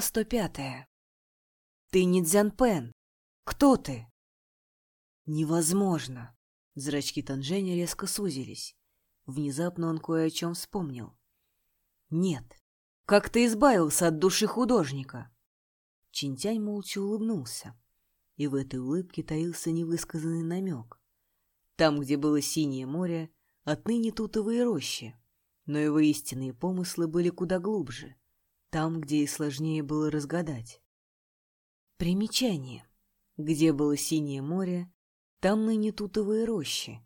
Глава 105. Ты не Дзянпен. Кто ты? Невозможно. Зрачки Танжэня резко сузились. Внезапно он кое о чем вспомнил. Нет. Как ты избавился от души художника? Чинтянь молча улыбнулся. И в этой улыбке таился невысказанный намек. Там, где было синее море, отныне тутовые рощи. Но его истинные помыслы были куда глубже там, где и сложнее было разгадать. Примечание. Где было синее море, там ныне тутовые рощи.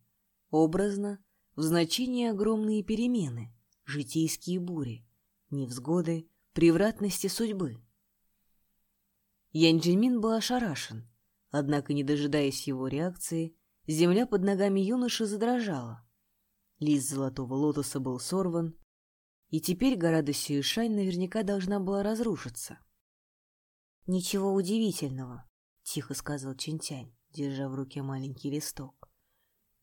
Образно, в значении огромные перемены, житейские бури, невзгоды, превратности судьбы. Янджимин был ошарашен, однако, не дожидаясь его реакции, земля под ногами юноши задрожала. Лист золотого лотоса был сорван, и теперь гора Досюишань наверняка должна была разрушиться. «Ничего удивительного», — тихо сказал Чинтянь, держа в руке маленький листок.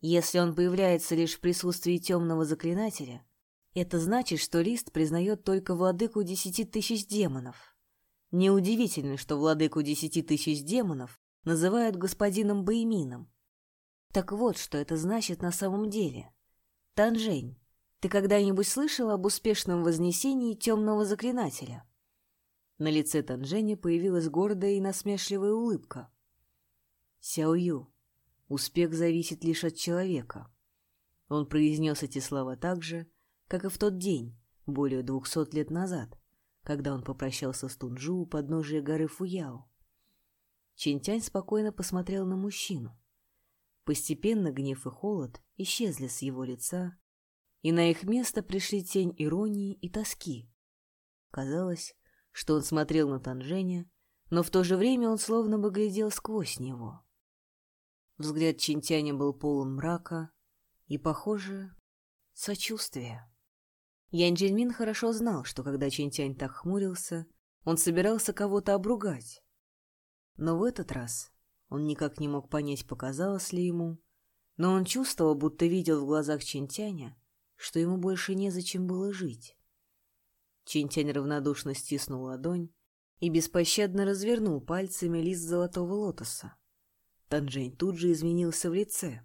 «Если он появляется лишь в присутствии темного заклинателя, это значит, что лист признает только владыку десяти тысяч демонов. Неудивительно, что владыку десяти тысяч демонов называют господином Баймином. Так вот, что это значит на самом деле. Танжень, ты когда-нибудь слышал об успешном вознесении темного заклинателя? На лице Танжени появилась гордая и насмешливая улыбка. Сяою, успех зависит лишь от человека. Он произнес эти слова так же, как и в тот день, более двухсот лет назад, когда он попрощался с Тунджу у подножия горы Фуяо. Чинтянь спокойно посмотрел на мужчину. Постепенно гнев и холод исчезли с его лица, и на их место пришли тень иронии и тоски. Казалось, что он смотрел на Танженя, но в то же время он словно бы глядел сквозь него. Взгляд Чинтяня был полон мрака и, похоже, сочувствия. Ян Джельмин хорошо знал, что когда Чинтянь так хмурился, он собирался кого-то обругать. Но в этот раз он никак не мог понять, показалось ли ему, но он чувствовал, будто видел в глазах Чинтяня что ему больше незачем было жить. Чинтянь равнодушно стиснул ладонь и беспощадно развернул пальцами лист золотого лотоса. Танжень тут же изменился в лице.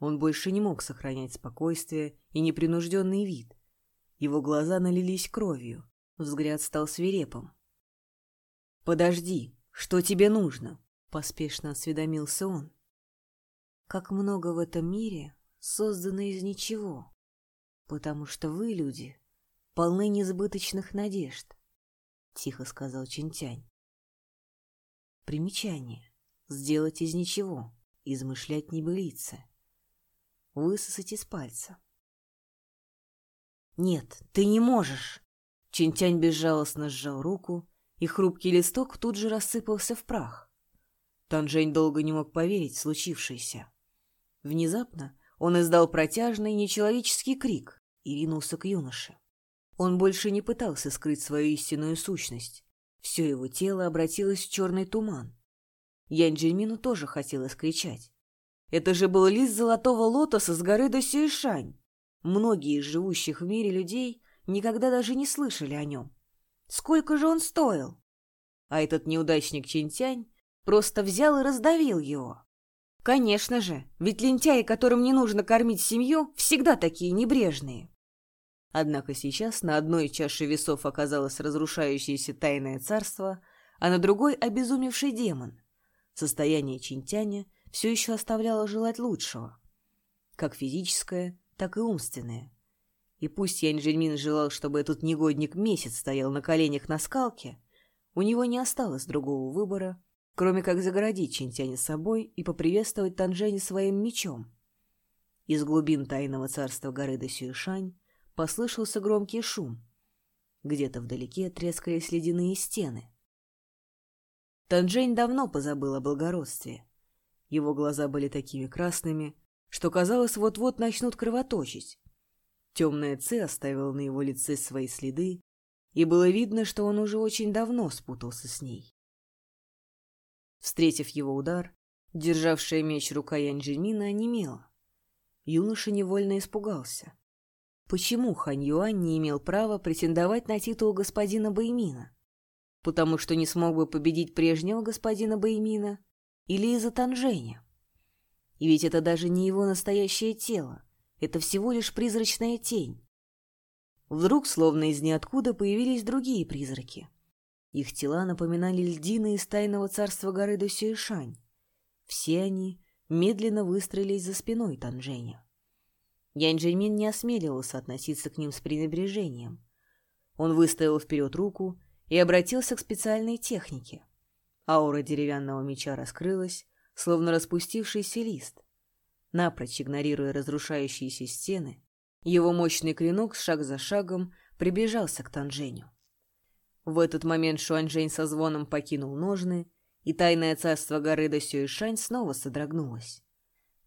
Он больше не мог сохранять спокойствие и непринужденный вид. Его глаза налились кровью, взгляд стал свирепым. «Подожди, что тебе нужно?» — поспешно осведомился он. «Как много в этом мире создано из ничего», «Потому что вы, люди, полны несбыточных надежд», — тихо сказал Чинтянь. Примечание. Сделать из ничего, измышлять небылицы. Высосать из пальца. «Нет, ты не можешь!» Чинтянь безжалостно сжал руку, и хрупкий листок тут же рассыпался в прах. Танжень долго не мог поверить в случившееся. Внезапно он издал протяжный нечеловеческий крик и ринулся к юноше. Он больше не пытался скрыть свою истинную сущность. Все его тело обратилось в черный туман. Янь Джельмину тоже хотелось кричать. Это же был лист золотого лотоса с горы до Сюэшань. Многие из живущих в мире людей никогда даже не слышали о нем. Сколько же он стоил? А этот неудачник Чинтянь просто взял и раздавил его. Конечно же, ведь лентяи, которым не нужно кормить семью, всегда такие небрежные. Однако сейчас на одной чаше весов оказалось разрушающееся тайное царство, а на другой — обезумевший демон. Состояние Чинтяня все еще оставляло желать лучшего. Как физическое, так и умственное. И пусть Янь Жельмин желал, чтобы этот негодник месяц стоял на коленях на скалке, у него не осталось другого выбора, кроме как загородить Чинтяня собой и поприветствовать Танжэня своим мечом. Из глубин тайного царства горы Досюишань послышался громкий шум. Где-то вдалеке трескались ледяные стены. Танжень давно позабыл о благородстве. Его глаза были такими красными, что, казалось, вот-вот начнут кровоточить. Темная ци оставила на его лице свои следы, и было видно, что он уже очень давно спутался с ней. Встретив его удар, державшая меч рука Янджимина онемела. Юноша невольно испугался. Почему Хань Юань не имел права претендовать на титул господина Баймина? потому что не смог бы победить прежнего господина Баймина, или из-за Танженя. И ведь это даже не его настоящее тело, это всего лишь призрачная тень. Вдруг, словно из ниоткуда, появились другие призраки. Их тела напоминали льдины из тайного царства горы Досюэшань. Все они медленно выстроились за спиной Танжэня. Янь Джельмин не осмеливался относиться к ним с пренебрежением. Он выставил вперед руку и обратился к специальной технике. Аура деревянного меча раскрылась, словно распустившийся лист. Напрочь игнорируя разрушающиеся стены, его мощный клинок шаг за шагом приближался к Танженю. В этот момент Шуаньжэнь со звоном покинул ножны, и тайное царство горы Досюэшань снова содрогнулось.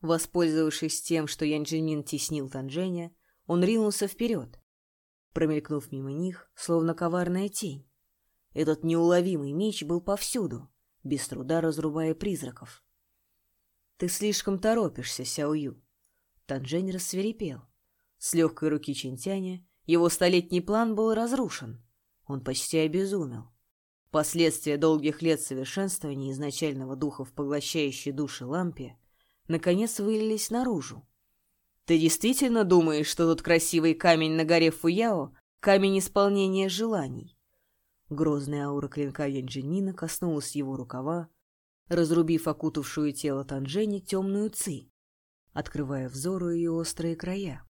Воспользовавшись тем, что Джимин теснил Танжэня, он ринулся вперед, промелькнув мимо них, словно коварная тень. Этот неуловимый меч был повсюду, без труда разрубая призраков. «Ты слишком торопишься, Сяою!» Танжень рассверепел. С легкой руки Чинтяня его столетний план был разрушен. Он почти обезумел. Последствия долгих лет совершенствования изначального духа в поглощающей души лампе наконец вылились наружу. «Ты действительно думаешь, что тот красивый камень на горе Фуяо — камень исполнения желаний?» Грозная аура клинка Янджинина коснулась его рукава, разрубив окутавшую тело Танжени темную ци, открывая взору ее острые края.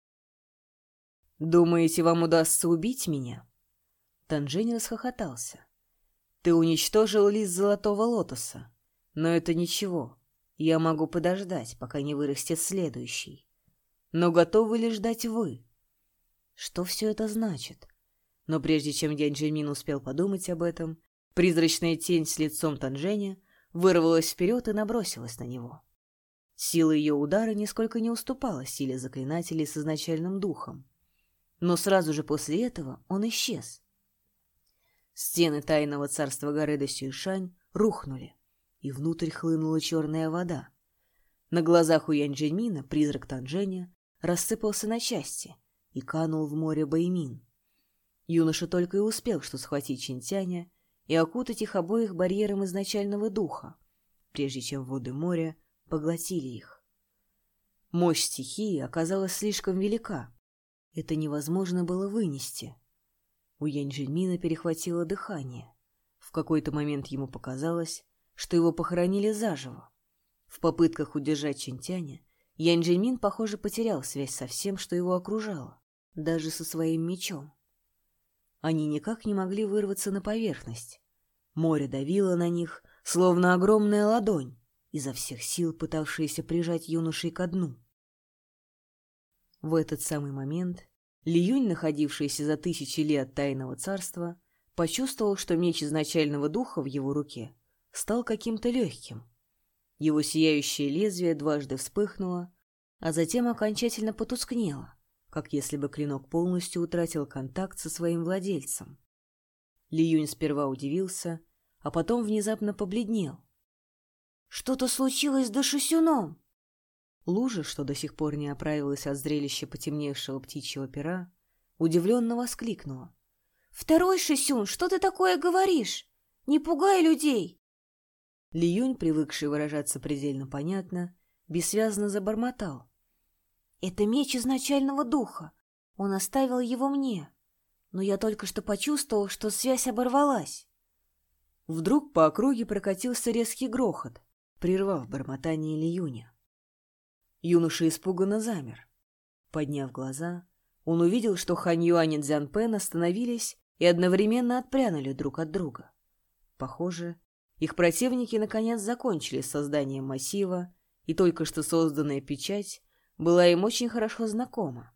«Думаете, вам удастся убить меня?» Танжень расхохотался. Ты уничтожил лист золотого лотоса. Но это ничего. Я могу подождать, пока не вырастет следующий. Но готовы ли ждать вы? Что все это значит? Но прежде чем Янджимин успел подумать об этом, призрачная тень с лицом Танженя вырвалась вперед и набросилась на него. Сила ее удара нисколько не уступала силе заклинателей с изначальным духом. Но сразу же после этого он исчез — Стены тайного царства горы Досюшань рухнули, и внутрь хлынула черная вода. На глазах у Янь-Джельмина призрак Танжэня рассыпался на части и канул в море Баймин. Юноша только и успел что схватить Чинтяня и окутать их обоих барьером изначального духа, прежде чем воды моря поглотили их. Мощь стихии оказалась слишком велика. Это невозможно было вынести. У Янь-Джельмина перехватило дыхание. В какой-то момент ему показалось, что его похоронили заживо. В попытках удержать Чинтяня, Янь-Джельмин, похоже, потерял связь со всем, что его окружало, даже со своим мечом. Они никак не могли вырваться на поверхность. Море давило на них, словно огромная ладонь, изо всех сил пытавшаяся прижать юношей ко дну. В этот самый момент Лиюнь, находившийся за тысячи лет тайного царства, почувствовал, что меч изначального духа в его руке стал каким-то легким. Его сияющее лезвие дважды вспыхнуло, а затем окончательно потускнело, как если бы клинок полностью утратил контакт со своим владельцем. Лиюнь сперва удивился, а потом внезапно побледнел. «Что-то случилось с Дашисюном!» Лужа, что до сих пор не оправилась от зрелища потемневшего птичьего пера, удивленно воскликнула. «Второй Шисюн, что ты такое говоришь? Не пугай людей!» Лиюнь, привыкший выражаться предельно понятно, бессвязно забормотал. «Это меч изначального духа. Он оставил его мне. Но я только что почувствовал, что связь оборвалась». Вдруг по округе прокатился резкий грохот, прервав бормотание Лиюня. Юноша испуганно замер. Подняв глаза, он увидел, что Хань Юань и Цзян Пен остановились и одновременно отпрянули друг от друга. Похоже, их противники наконец закончили с созданием массива, и только что созданная печать была им очень хорошо знакома.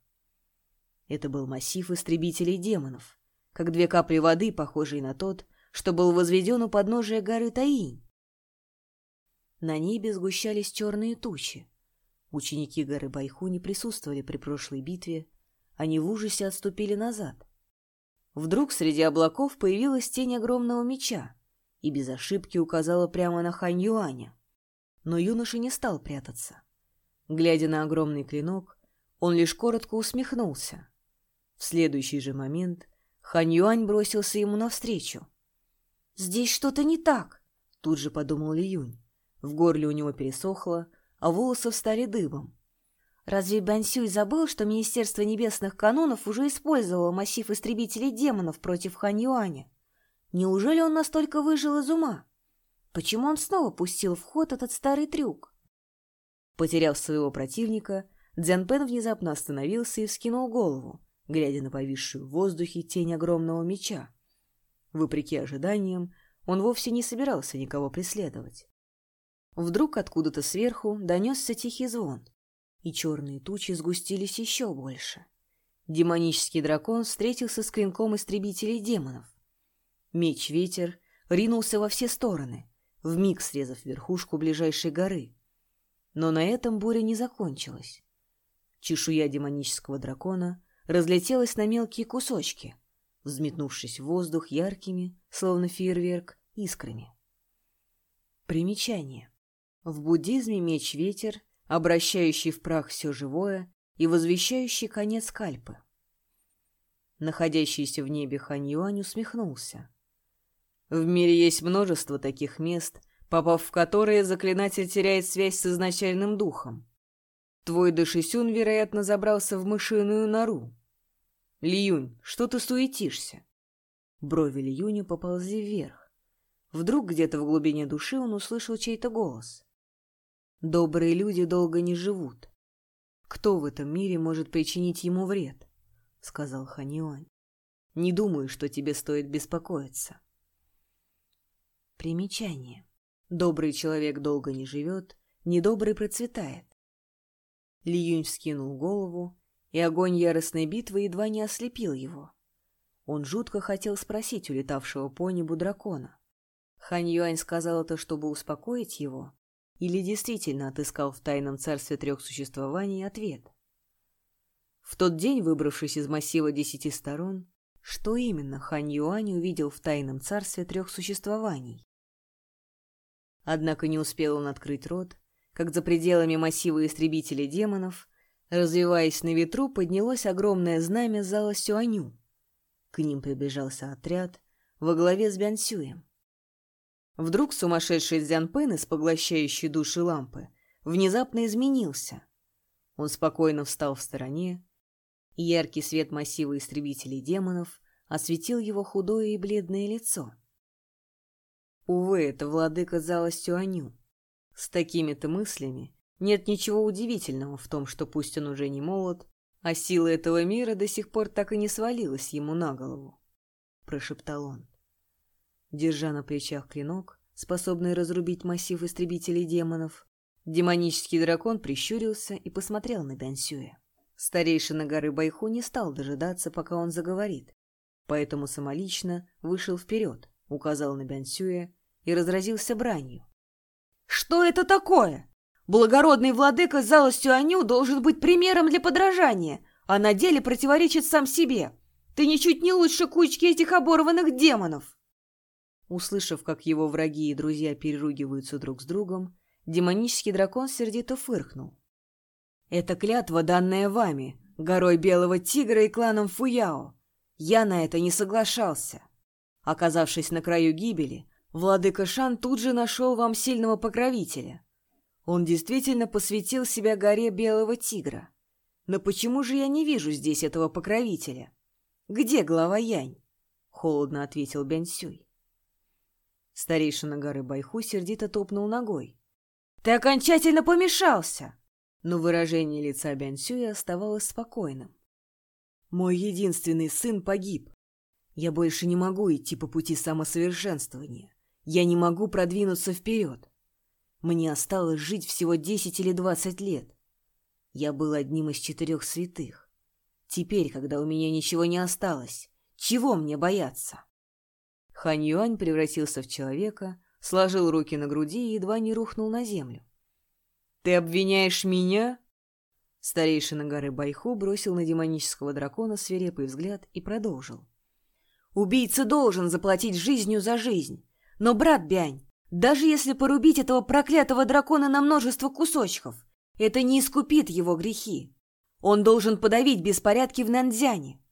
Это был массив истребителей демонов, как две капли воды, похожие на тот, что был возведен у подножия горы Таинь. На небе сгущались черные тучи, Ученики горы Байху не присутствовали при прошлой битве, они в ужасе отступили назад. Вдруг среди облаков появилась тень огромного меча и без ошибки указала прямо на Хань Юаня. Но юноша не стал прятаться. Глядя на огромный клинок, он лишь коротко усмехнулся. В следующий же момент Хань Юань бросился ему навстречу. «Здесь что-то не так», — тут же подумал Ли Юнь. В горле у него пересохло, а волосы встали дыбом. Разве Бансюй забыл, что Министерство Небесных Канонов уже использовало массив истребителей демонов против Хань Юаня? Неужели он настолько выжил из ума? Почему он снова пустил в ход этот старый трюк? Потеряв своего противника, Дзянпен внезапно остановился и вскинул голову, глядя на повисшую в воздухе тень огромного меча. Вопреки ожиданиям, он вовсе не собирался никого преследовать. Вдруг откуда-то сверху донесся тихий звон, и черные тучи сгустились еще больше. Демонический дракон встретился с клинком истребителей демонов. Меч-ветер ринулся во все стороны, вмиг срезав верхушку ближайшей горы. Но на этом буря не закончилась. Чешуя демонического дракона разлетелась на мелкие кусочки, взметнувшись в воздух яркими, словно фейерверк, искрами. Примечание. В буддизме меч-ветер, обращающий в прах все живое и возвещающий конец кальпы. Находящийся в небе Хань Юань усмехнулся. В мире есть множество таких мест, попав в которые заклинатель теряет связь с изначальным духом. Твой Дашисюн, вероятно, забрался в мышиную нору. Лиюнь, что ты суетишься? Брови Лиюня поползли вверх. Вдруг где-то в глубине души он услышал чей-то голос. Добрые люди долго не живут. Кто в этом мире может причинить ему вред? — сказал Ханьюань. Не думаю, что тебе стоит беспокоиться. Примечание. Добрый человек долго не живет, недобрый процветает. Ли Юнь вскинул голову, и огонь яростной битвы едва не ослепил его. Он жутко хотел спросить у летавшего по небу дракона. Хань Юань сказал это, чтобы успокоить его, или действительно отыскал в тайном царстве трех существований ответ. В тот день, выбравшись из массива десяти сторон, что именно Хань Юань увидел в тайном царстве трех существований? Однако не успел он открыть рот, как за пределами массива истребителей демонов, развиваясь на ветру, поднялось огромное знамя зала Сюаню. К ним приближался отряд во главе с Бянсюем. Вдруг сумасшедший Дзянпэн из поглощающей души лампы внезапно изменился. Он спокойно встал в стороне, яркий свет массива истребителей демонов осветил его худое и бледное лицо. Увы, это владыка зала Сюаню. С такими-то мыслями нет ничего удивительного в том, что пусть он уже не молод, а сила этого мира до сих пор так и не свалилась ему на голову, — прошептал он. Держа на плечах клинок, способный разрубить массив истребителей демонов, демонический дракон прищурился и посмотрел на Бянсюя. Старейшина горы Байху не стал дожидаться, пока он заговорит, поэтому самолично вышел вперед, указал на Бянсюя и разразился бранью. Что это такое? Благородный владыка зала Сюаню должен быть примером для подражания, а на деле противоречит сам себе. Ты ничуть не лучше кучки этих оборванных демонов. Услышав, как его враги и друзья переругиваются друг с другом, демонический дракон сердито фыркнул. «Это клятва, данная вами, горой Белого Тигра и кланом Фуяо. Я на это не соглашался. Оказавшись на краю гибели, Владыка Шан тут же нашел вам сильного покровителя. Он действительно посвятил себя горе Белого Тигра. Но почему же я не вижу здесь этого покровителя? Где глава Янь? Холодно ответил Бянсюй. Старейшина горы Байху сердито топнул ногой. Ты окончательно помешался! Но выражение лица Бянсюя оставалось спокойным. Мой единственный сын погиб. Я больше не могу идти по пути самосовершенствования. Я не могу продвинуться вперед. Мне осталось жить всего десять или двадцать лет. Я был одним из четырех святых. Теперь, когда у меня ничего не осталось, чего мне бояться? Хань Юань превратился в человека, сложил руки на груди и едва не рухнул на землю. «Ты обвиняешь меня?» Старейшина горы Байху бросил на демонического дракона свирепый взгляд и продолжил. «Убийца должен заплатить жизнью за жизнь. Но, брат Бянь, даже если порубить этого проклятого дракона на множество кусочков, это не искупит его грехи. Он должен подавить беспорядки в Нанзяне.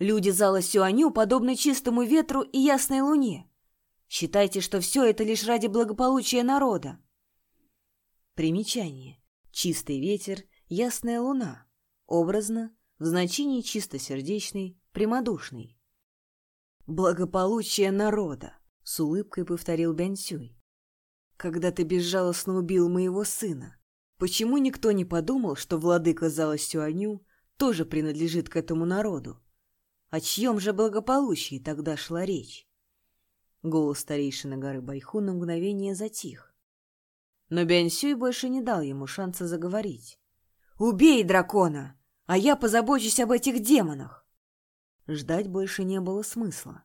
Люди зала Сюаню подобны чистому ветру и ясной луне. Считайте, что все это лишь ради благополучия народа. Примечание. Чистый ветер, ясная луна. Образно, в значении чистосердечный, прямодушный. «Благополучие народа», — с улыбкой повторил Бянсюй. «Когда ты безжалостно убил моего сына, почему никто не подумал, что владыка зала Сюаню тоже принадлежит к этому народу? О чьем же благополучии тогда шла речь?» Голос старейшины горы Байху на мгновение затих. Но Бянсюй больше не дал ему шанса заговорить. «Убей дракона, а я позабочусь об этих демонах!» Ждать больше не было смысла.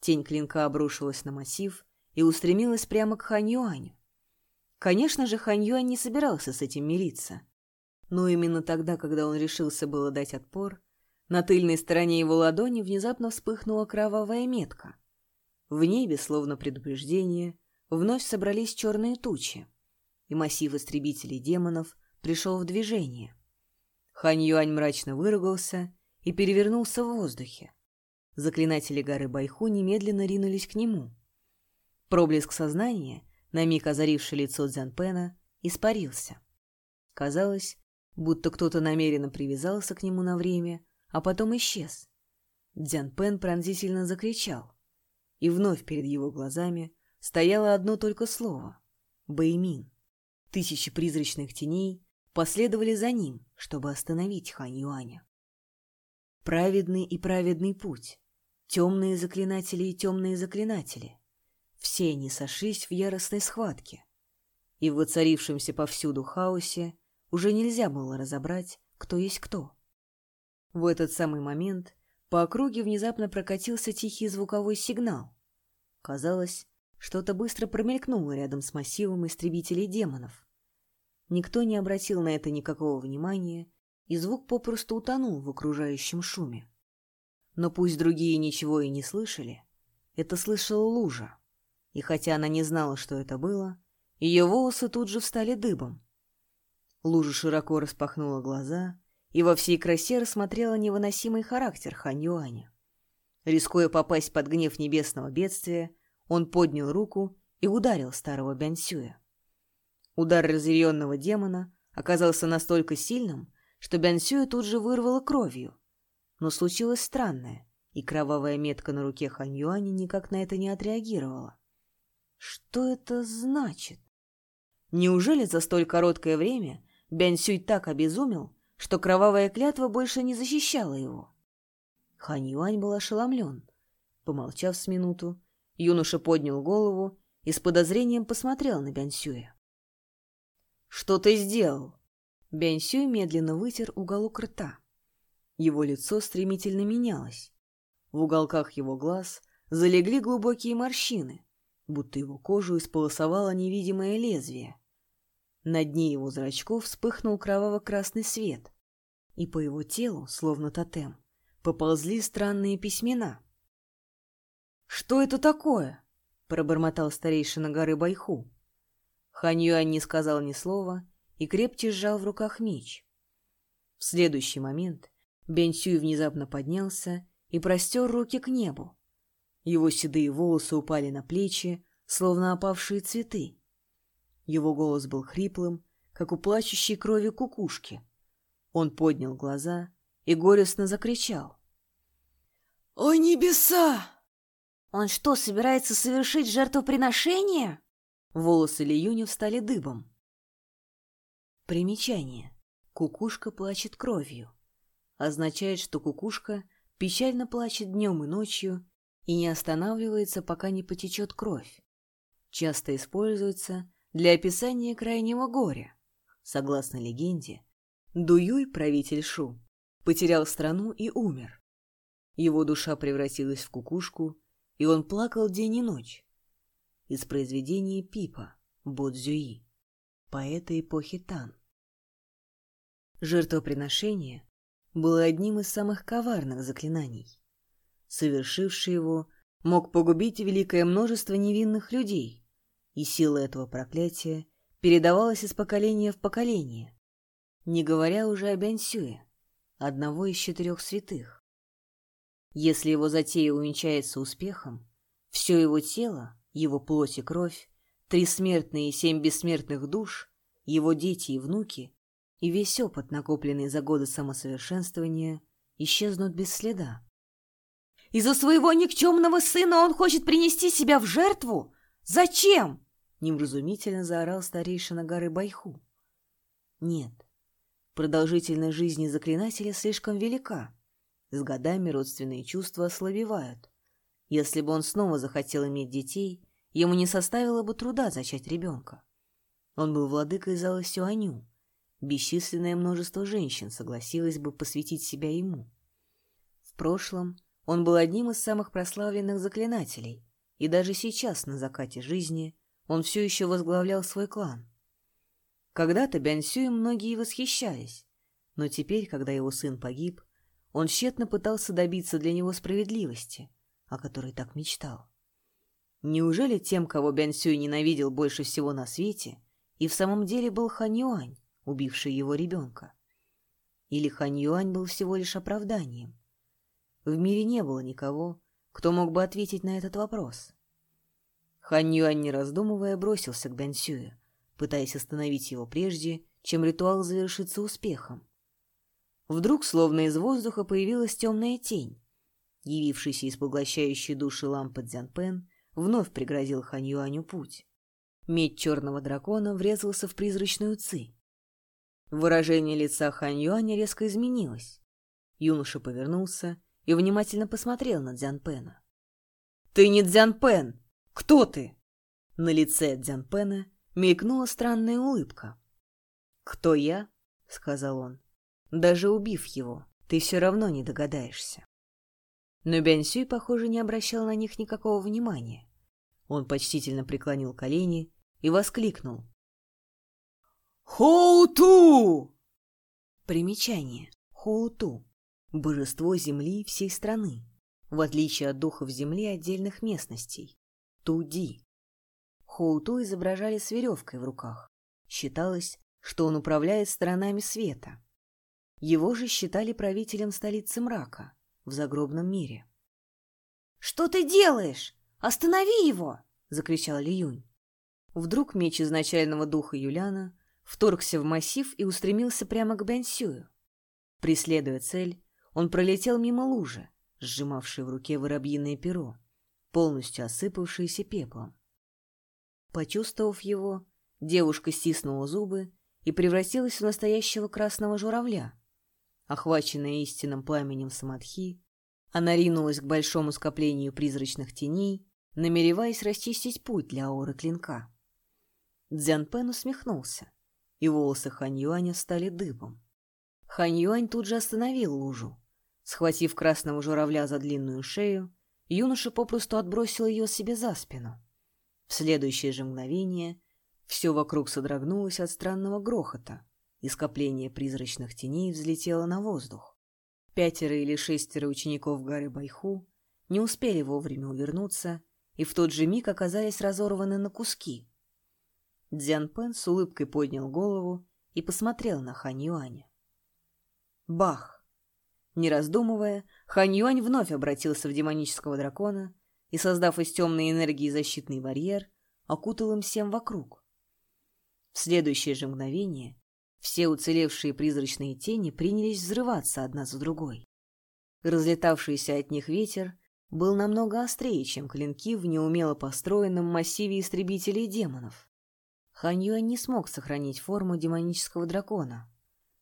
Тень клинка обрушилась на массив и устремилась прямо к Хань Юаню. Конечно же, Хань Юань не собирался с этим мириться. Но именно тогда, когда он решился было дать отпор, на тыльной стороне его ладони внезапно вспыхнула кровавая метка — в небе, словно предупреждение, вновь собрались черные тучи, и массив истребителей демонов пришел в движение. Хань Юань мрачно выругался и перевернулся в воздухе. Заклинатели горы Байху немедленно ринулись к нему. Проблеск сознания, на миг озаривший лицо Дзянпена, испарился. Казалось, будто кто-то намеренно привязался к нему на время, а потом исчез. Дзянпен пронзительно закричал и вновь перед его глазами стояло одно только слово — Бэймин. Тысячи призрачных теней последовали за ним, чтобы остановить Хань Юаня. Праведный и праведный путь, темные заклинатели и темные заклинатели — все они сошлись в яростной схватке. И в воцарившемся повсюду хаосе уже нельзя было разобрать, кто есть кто. В этот самый момент по округе внезапно прокатился тихий звуковой сигнал. Казалось, что-то быстро промелькнуло рядом с массивом истребителей демонов. Никто не обратил на это никакого внимания, и звук попросту утонул в окружающем шуме. Но пусть другие ничего и не слышали, это слышала лужа, и хотя она не знала, что это было, ее волосы тут же встали дыбом. Лужа широко распахнула глаза и во всей красе рассмотрела невыносимый характер Хань Юаня. Рискуя попасть под гнев небесного бедствия, он поднял руку и ударил старого Бянсюя. Удар разъяренного демона оказался настолько сильным, что Бянсюя тут же вырвало кровью. Но случилось странное, и кровавая метка на руке Хань Юаня никак на это не отреагировала. Что это значит? Неужели за столь короткое время Бянсюй так обезумел, что кровавая клятва больше не защищала его. Хань Юань был ошеломлен. Помолчав с минуту, юноша поднял голову и с подозрением посмотрел на Бянсюя. «Что ты сделал?» Бянсюй медленно вытер уголок рта. Его лицо стремительно менялось. В уголках его глаз залегли глубокие морщины, будто его кожу исполосовало невидимое лезвие. На дне его зрачков вспыхнул кроваво-красный свет, и по его телу, словно тотем, поползли странные письмена. «Что это такое?» — пробормотал старейшина горы Байху. Хань Юань не сказал ни слова и крепче сжал в руках меч. В следующий момент Бен Сюй внезапно поднялся и простер руки к небу. Его седые волосы упали на плечи, словно опавшие цветы. Его голос был хриплым, как у плачущей крови кукушки. Он поднял глаза и горестно закричал. «О небеса!» «Он что, собирается совершить жертвоприношение?» Волосы Лиюня встали дыбом. Примечание. Кукушка плачет кровью. Означает, что кукушка печально плачет днем и ночью и не останавливается, пока не потечет кровь. Часто используется для описания крайнего горя. Согласно легенде, Дуюй, правитель Шу, потерял страну и умер. Его душа превратилась в кукушку, и он плакал день и ночь. Из произведения Пипа Бодзюи, поэта эпохи Тан. Жертвоприношение было одним из самых коварных заклинаний. Совершивший его мог погубить великое множество невинных людей, и сила этого проклятия передавалась из поколения в поколение, не говоря уже о Бянсюе, одного из четырех святых. Если его затея увенчается успехом, все его тело, Его плоть и кровь, три смертные и семь бессмертных душ, его дети и внуки, и весь опыт, накопленный за годы самосовершенствования, исчезнут без следа. «Из-за своего никчемного сына он хочет принести себя в жертву? Зачем?» — невразумительно заорал старейшина горы Байху. «Нет, продолжительность жизни заклинателя слишком велика. С годами родственные чувства ослабевают. Если бы он снова захотел иметь детей, ему не составило бы труда зачать ребенка. Он был владыкой зала Сюаню. Бесчисленное множество женщин согласилось бы посвятить себя ему. В прошлом он был одним из самых прославленных заклинателей, и даже сейчас, на закате жизни, он все еще возглавлял свой клан. Когда-то Бянсюем многие восхищались, но теперь, когда его сын погиб, он тщетно пытался добиться для него справедливости, о которой так мечтал. Неужели тем, кого Бянсюй ненавидел больше всего на свете, и в самом деле был Хань Юань, убивший его ребенка? Или Хань Юань был всего лишь оправданием? В мире не было никого, кто мог бы ответить на этот вопрос. Хань Юань, не раздумывая, бросился к Бянсюю, пытаясь остановить его прежде, чем ритуал завершится успехом. Вдруг, словно из воздуха, появилась темная тень. Явившийся из поглощающей души лампы Дзянпен вновь пригрозил Хань Юаню путь. Медь черного дракона врезался в призрачную ци. Выражение лица Хань Юаня резко изменилось. Юноша повернулся и внимательно посмотрел на Дзянпена. «Ты не Дзянпен! Кто ты?» На лице Дзянпена мелькнула странная улыбка. «Кто я?» — сказал он. «Даже убив его, ты все равно не догадаешься». Но Бянсюй, похоже, не обращал на них никакого внимания. Он почтительно преклонил колени и воскликнул. «Хоуту!» Примечание. Хоуту. Божество земли всей страны, в отличие от духов земли отдельных местностей. Туди. Хоуту изображали с веревкой в руках. Считалось, что он управляет сторонами света. Его же считали правителем столицы мрака в загробном мире. «Что ты делаешь? Останови его!» — закричал Лиюнь. Вдруг меч изначального духа Юляна вторгся в массив и устремился прямо к Бянсюю. Преследуя цель, он пролетел мимо лужи, сжимавшей в руке воробьиное перо, полностью осыпавшееся пеплом. Почувствовав его, девушка стиснула зубы и превратилась в настоящего красного журавля. Охваченная истинным пламенем самадхи, она ринулась к большому скоплению призрачных теней намереваясь расчистить путь для ауры клинка. Дзян Пен усмехнулся, и волосы Хань Юаня стали дыбом. Хань Юань тут же остановил лужу. Схватив красного журавля за длинную шею, юноша попросту отбросил ее себе за спину. В следующее же мгновение все вокруг содрогнулось от странного грохота, и скопление призрачных теней взлетело на воздух. Пятеро или шестеро учеников горы Байху не успели вовремя увернуться и в тот же миг оказались разорваны на куски. Дзян Пен с улыбкой поднял голову и посмотрел на Хань Юаня. Бах! Не раздумывая, Хань Юань вновь обратился в демонического дракона и, создав из темной энергии защитный барьер, окутал им всем вокруг. В следующее же мгновение все уцелевшие призрачные тени принялись взрываться одна за другой. Разлетавшийся от них ветер был намного острее, чем клинки в неумело построенном массиве истребителей демонов. Ханьюань не смог сохранить форму демонического дракона.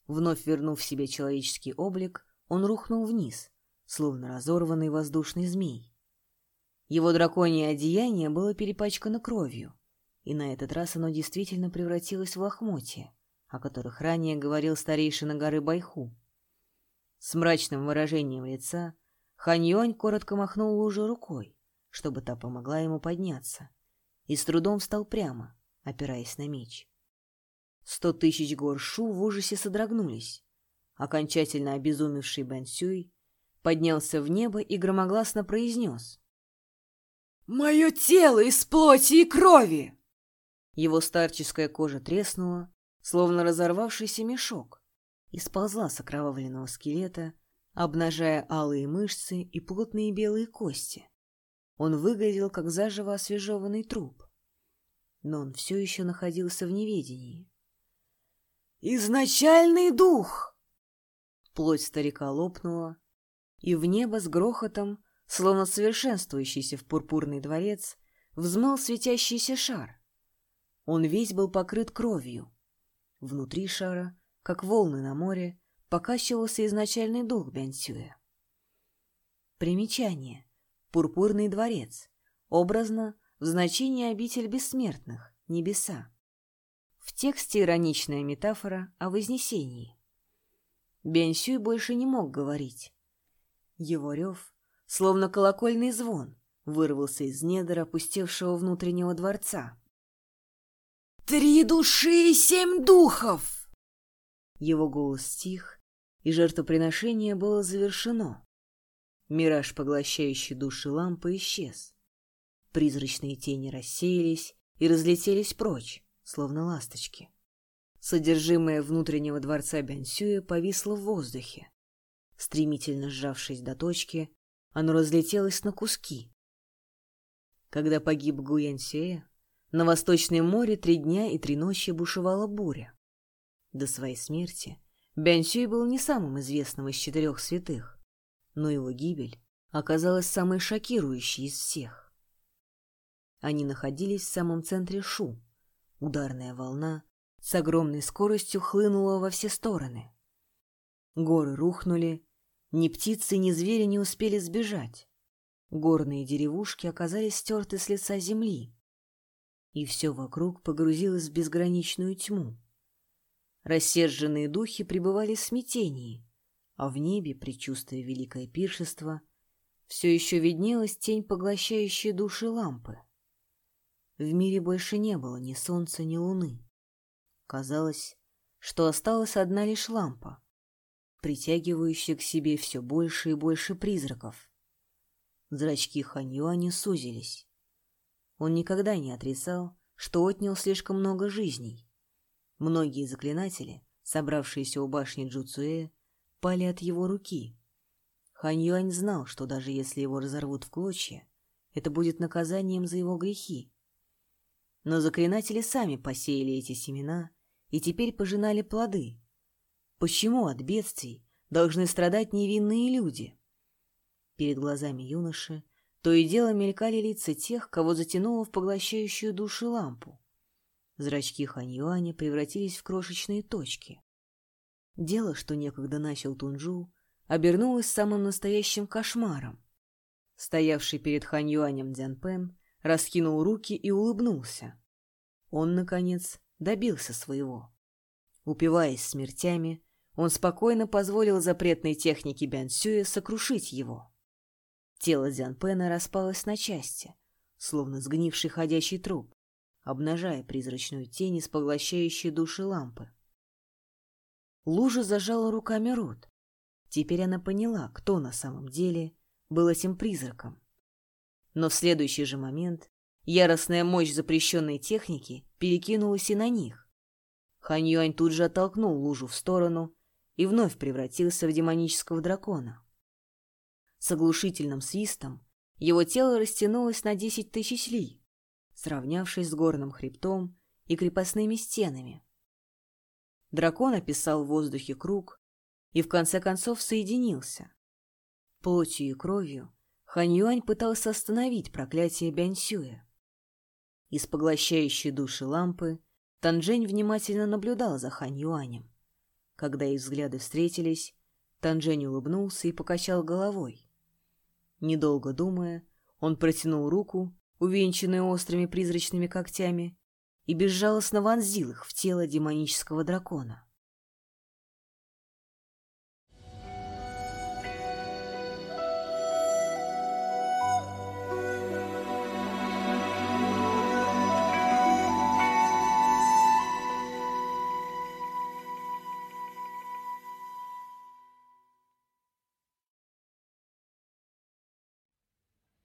Вновь вернув себе человеческий облик, он рухнул вниз, словно разорванный воздушный змей. Его драконье одеяние было перепачкано кровью, и на этот раз оно действительно превратилось в лохмотье, о которых ранее говорил старейшина горы Байху. С мрачным выражением лица Хань коротко махнул лужу рукой, чтобы та помогла ему подняться, и с трудом встал прямо, опираясь на меч. Сто тысяч гор Шу в ужасе содрогнулись. Окончательно обезумевший Бэн Сюй поднялся в небо и громогласно произнес. «Мое тело из плоти и крови!» Его старческая кожа треснула, словно разорвавшийся мешок, и сползла с окровавленного скелета, обнажая алые мышцы и плотные белые кости. Он выглядел, как заживо освежеванный труп. Но он все еще находился в неведении. «Изначальный дух!» Плоть старика лопнула, и в небо с грохотом, словно совершенствующийся в пурпурный дворец, взмыл светящийся шар. Он весь был покрыт кровью. Внутри шара, как волны на море, покачивался изначальный дух Бянсюя. Примечание. Пурпурный дворец. Образно, в значении обитель бессмертных, небеса. В тексте ироничная метафора о Вознесении. Бянсюй больше не мог говорить. Его рев, словно колокольный звон, вырвался из недр опустевшего внутреннего дворца. «Три души и семь духов!» Его голос стих, и жертвоприношение было завершено. Мираж, поглощающий души лампы, исчез. Призрачные тени рассеялись и разлетелись прочь, словно ласточки. Содержимое внутреннего дворца Бянсюя повисло в воздухе. Стремительно сжавшись до точки, оно разлетелось на куски. Когда погиб Гуянсюэ, на Восточном море три дня и три ночи бушевала буря. До своей смерти Бянсюй был не самым известным из четырех святых, но его гибель оказалась самой шокирующей из всех. Они находились в самом центре Шу. Ударная волна с огромной скоростью хлынула во все стороны. Горы рухнули, ни птицы, ни звери не успели сбежать. Горные деревушки оказались стерты с лица земли, и все вокруг погрузилось в безграничную тьму. Рассерженные духи пребывали в смятении, а в небе, предчувствуя великое пиршество, все еще виднелась тень, поглощающая души лампы. В мире больше не было ни солнца, ни луны. Казалось, что осталась одна лишь лампа, притягивающая к себе все больше и больше призраков. Зрачки Ханьюаня сузились. Он никогда не отрицал, что отнял слишком много жизней. Многие заклинатели, собравшиеся у башни Джуцуэ, пали от его руки. Хань Юань знал, что даже если его разорвут в клочья, это будет наказанием за его грехи. Но заклинатели сами посеяли эти семена и теперь пожинали плоды. Почему от бедствий должны страдать невинные люди? Перед глазами юноши то и дело мелькали лица тех, кого затянуло в поглощающую души лампу. Зрачки Ханьюаня превратились в крошечные точки. Дело, что некогда начал Тунжу, обернулось самым настоящим кошмаром. Стоявший перед Ханьюанем Дзянпен раскинул руки и улыбнулся. Он, наконец, добился своего. Упиваясь смертями, он спокойно позволил запретной технике Бянсюя сокрушить его. Тело Дзянпена распалось на части, словно сгнивший ходячий труп, обнажая призрачную тень из поглощающей души лампы. Лужа зажала руками рот. Теперь она поняла, кто на самом деле был этим призраком. Но в следующий же момент яростная мощь запрещенной техники перекинулась и на них. Хань Юань тут же оттолкнул лужу в сторону и вновь превратился в демонического дракона. С оглушительным свистом его тело растянулось на десять тысяч ли, сравнявшись с горным хребтом и крепостными стенами. Дракон описал в воздухе круг и в конце концов соединился. Плотью и кровью Хань Юань пытался остановить проклятие Бянсюя. Из поглощающей души лампы Танжень внимательно наблюдал за Хань Юанем. Когда их взгляды встретились, Танжень улыбнулся и покачал головой. Недолго думая, он протянул руку, увенчанную острыми призрачными когтями, и безжалостно вонзил их в тело демонического дракона.